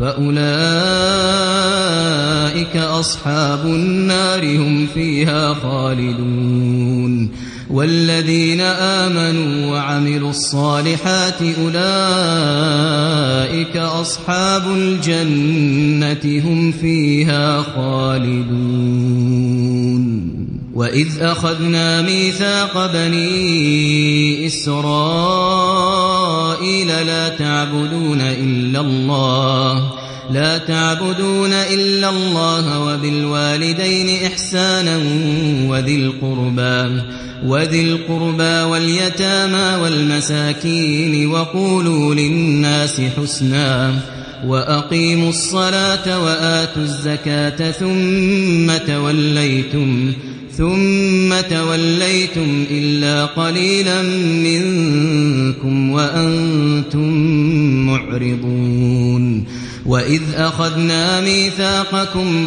فأولئك أصحاب النار هم فيها خالدون والذين آمنوا وعملوا الصالحات أولئك أصحاب الجنة هم فيها خالدون وإذ أخذنا ميثاق بني إسرائيل لا تعبدون إلا الله لا تعبدون إلا الله وبالوالدين إحسانا وذي القربى وذي القربى واليتامى والمساكين وقولوا للناس حسنا وأقيموا الصلاة وآتوا الزكاة ثم توليتم. ثم توليتم إلا قليلا منكم وأنتم معرضون. وإذ أخذنا ميثاقكم